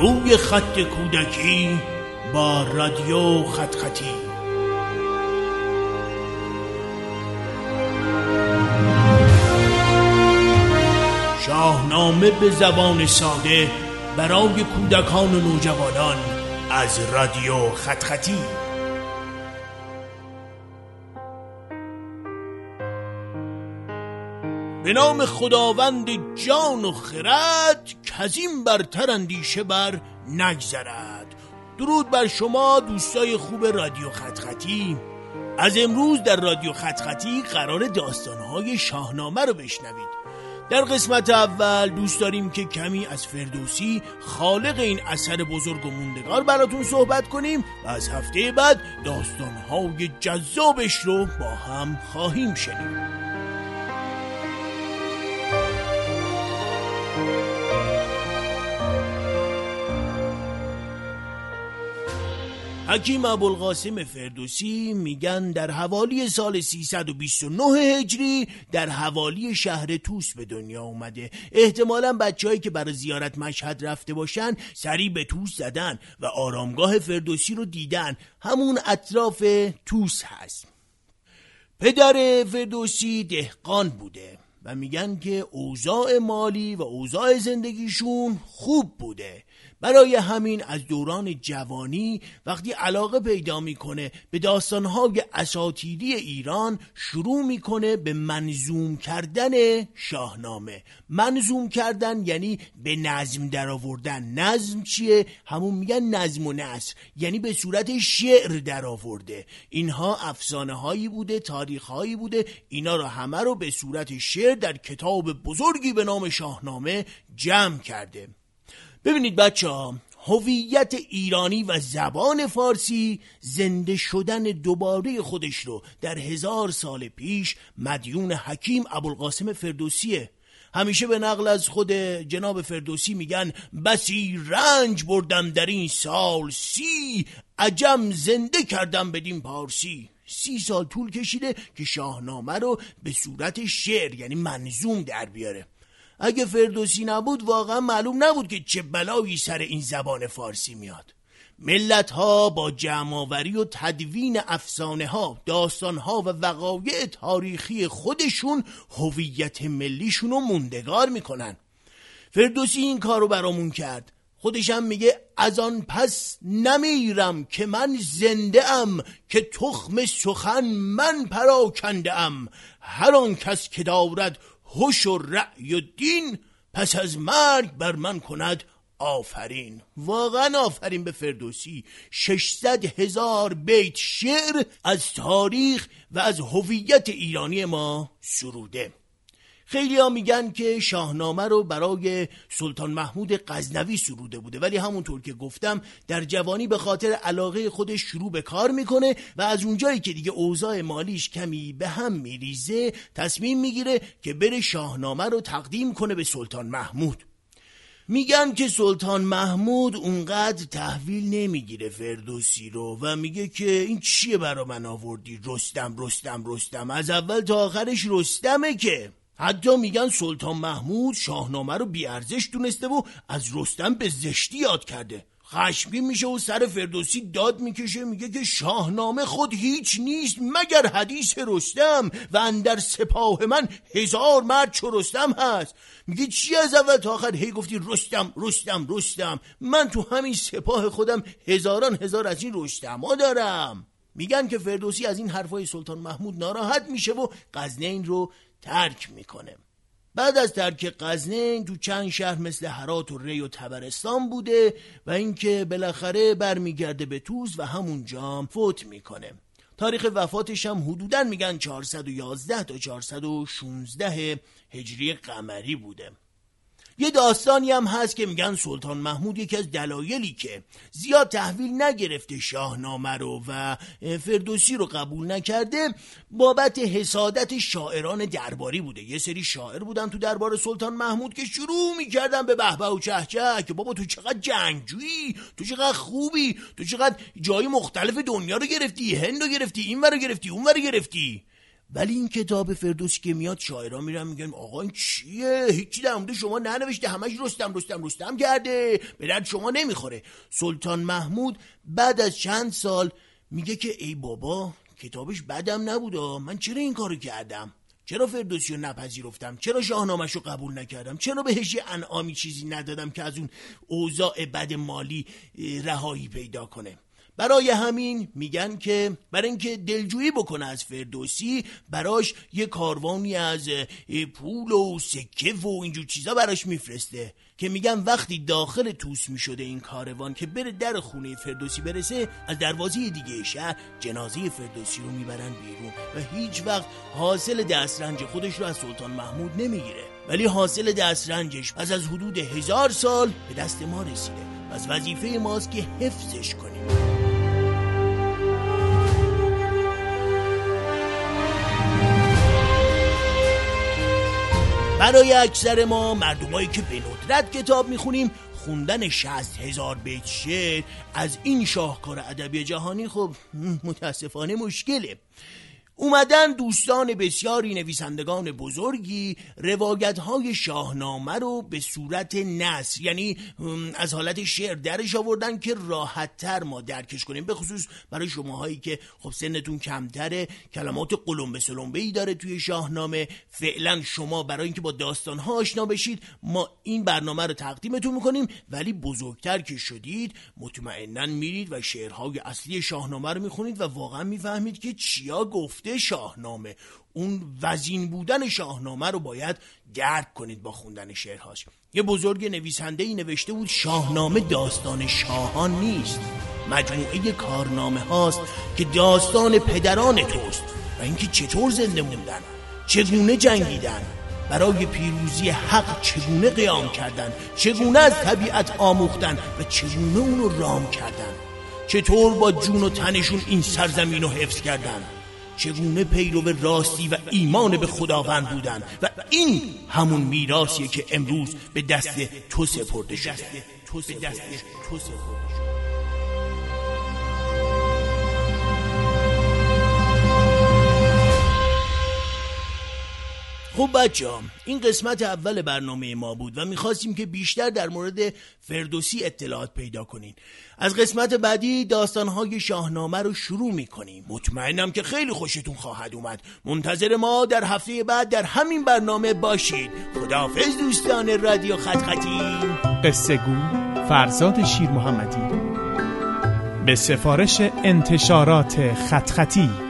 روی خط کودکی با رادیو خط خطی شاهنامه به زبان ساده برای کودکان و نوجوانان از رادیو خط خطی به نام خداوند جان و خرد کزین برتر اندیشه بر نگذرد. درود بر شما دوستای خوب رادیو خط خطی از امروز در رادیو خط خطی قرار داستانهای شاهنامه رو بشنوید. در قسمت اول دوست داریم که کمی از فردوسی خالق این اثر بزرگ و موندگار براتون صحبت کنیم و از هفته بعد داستانهای جذابش رو با هم خواهیم شنید. حکیم ابوالقاسم فردوسی میگن در حوالی سال 329 هجری در حوالی شهر توس به دنیا اومده. احتمالا بچههایی که برای زیارت مشهد رفته باشن سری به توس زدن و آرامگاه فردوسی رو دیدن. همون اطراف توس هست. پدر فردوسی دهقان بوده. میگن که اوضاع مالی و اوضاع زندگیشون خوب بوده. برای همین از دوران جوانی وقتی علاقه پیدا می‌کنه به داستانهای اساتیری ایران شروع می‌کنه به منظوم کردن شاهنامه. منظوم کردن یعنی به نظم درآوردن. نظم چیه؟ همون میگن نظم و نصر یعنی به صورت شعر درآورده. اینها افسانه هایی بوده تاریخ هایی بوده اینا رو همه رو به صورت شعر در کتاب بزرگی به نام شاهنامه جمع کرده. ببینید بچه ها هویت ایرانی و زبان فارسی زنده شدن دوباره خودش رو در هزار سال پیش مدیون حکیم ابوالقاسم فردوسیه همیشه به نقل از خود جناب فردوسی میگن بسی رنج بردم در این سال سی عجم زنده کردم بدین پارسی. سی سال طول کشیده که شاهنامه رو به صورت شعر یعنی منظوم در بیاره. اگه فردوسی نبود واقعا معلوم نبود که چه بلایی سر این زبان فارسی میاد. ملت ها با جمعآوری و تدوین افسانه ها داستان ها و وقایع تاریخی خودشون هویت ملیشون رو موندگار می‌کنن. فردوسی این کارو برامون کرد. خودشم میگه از آن پس نمیرم که من زنده ام که تخم سخن من پراکنده ام. هر آن کس که دارد هوش و رأی و دین پس از مرگ بر من کند آفرین. واقعا آفرین به فردوسی. 600 هزار بیت شعر از تاریخ و از هویت ایرانی ما سروده. خیلی ها میگن که شاهنامه رو برای سلطان محمود غزنوی سروده بوده. ولی همونطور که گفتم در جوانی به خاطر علاقه خودش شروع به کار می‌کنه و از اونجایی که دیگه اوضاع مالیش کمی به هم میریزه تصمیم می‌گیره که بره شاهنامه رو تقدیم کنه به سلطان محمود. میگن که سلطان محمود اونقدر تحویل نمی‌گیره فردوسی رو و میگه که این چیه برا من آوردی؟ رستم رستم رستم. از اول تا آخرش رستمه که. حتی میگن سلطان محمود شاهنامه رو بیارزش دونسته و از رستم به زشتی یاد کرده. خشمگین میشه و سر فردوسی داد می‌کشه میگه که شاهنامه خود هیچ نیست مگر حدیث رستم و اندر سپاه من هزار مرد چو رستم هست. میگه چی از اول تا آخر هی گفتی رستم رستم رستم؟ من تو همین سپاه خودم هزاران هزار از این رستما دارم. میگن که فردوسی از این حرفای سلطان محمود ناراحت میشه و قزنین رو ترک می‌کنه. بعد از ترک قزنین تو چند شهر مثل هرات و ری و تبرستان بوده و اینکه بالاخره برمیگرده به توز و همونجا فوت می‌کنه. تاریخ وفاتش هم حدودا میگن 411 تا 416 هجری قمری بوده. یه داستانی هم هست که میگن سلطان محمود یکی از دلایلی که زیاد تحویل نگرفته شاهنامه رو و فردوسی رو قبول نکرده بابت حسادت شاعران درباری بوده. یه سری شاعر بودن تو دربار سلطان محمود که شروع می‌کردن به بهبه و چهچه که بابا تو چقدر جنگجویی تو چقدر خوبی تو چقدر جای مختلف دنیا رو گرفتی هند رو گرفتی این رو گرفتی اون رو گرفتی. ولی این کتاب فردوسی که میاد شاعران میرن میگن آقا این چیه؟ هیچی در مورد شما ننوشته همش رستم رستم رستم کرده. به درد شما نمی‌خوره. سلطان محمود بعد از چند سال میگه که ای بابا کتابش بدم نبوده من چرا این کارو کردم؟ چرا فردوسی رو نپذیرفتم؟ چرا شاهنامش رو قبول نکردم؟ چرا بهش یه انعامی چیزی ندادم که از اون اوضاع بد مالی رهایی پیدا کنه؟ برای همین میگن که برای اینکه دلجویی بکنه از فردوسی براش یه کاروانی از پول و سکه و اینجور چیزا براش میفرسته که میگن وقتی داخل توس می‌شده این کاروان که بره در خونه فردوسی برسه از دروازه دیگه شهر جنازه فردوسی رو می‌برن بیرون و هیچ وقت حاصل دسترنج خودش رو از سلطان محمود نمی‌گیره. ولی حاصل دسترنجش از از حدود هزار سال به دست ما رسیده. از وظیفه ماست که حفظش کنیم. برای اکثر ما مردمایی که به ندرت کتاب می‌خونیم خوندن شست هزار بیت شعر از این شاهکار ادبی جهانی خب متاسفانه مشکله. اومدن دوستان بسیاری نویسندگان بزرگی روایت های شاهنامه رو به صورت نصر یعنی از حالت شعر درش آوردن که راحت تر ما درکش کنیم به خصوص برای شماهایی که خب سنتون کمتره کلمات قلم سلمبه ای داره توی شاهنامه. فعلا شما برای اینکه با داستان ها آشنا بشید ما این برنامه رو تقدیمتون می‌کنیم ولی بزرگتر که شدید مطمئنا میرید و شعرهای اصلی شاهنامه رو می‌خونید و واقعا می‌فهمید که چیا گفته شاهنامه. اون وزین بودن شاهنامه رو باید درک کنید با خوندن شعرهاش. یه بزرگ نویسنده ای نوشته بود شاهنامه داستان شاهان نیست. مجموعه کارنامه هاست که داستان پدران توست. و اینکه چطور زنده موندن چگونه جنگیدن برای پیروزی حق چگونه قیام کردن چگونه از طبیعت آموختن و چگونه اونو رام کردن چطور با جون و تنشون این سرزمین رو حفظ کردن. چگونه پیرو راستی و ایمان به خداوند بودند و این همون میراثیه که امروز به دست تو سپرده شده. به دست تو سپرده شده. خب بچه این قسمت اول برنامه ما بود و می‌خواستیم که بیشتر در مورد فردوسی اطلاعات پیدا کنین. از قسمت بعدی داستانهای شاهنامه رو شروع می‌کنیم. مطمئنم که خیلی خوشتون خواهد اومد. منتظر ما در هفته بعد در همین برنامه باشید خداحافظ دوستان رادیو خط خطی. قصه گو فرزاد شیر محمدی به سفارش انتشارات خط خطی.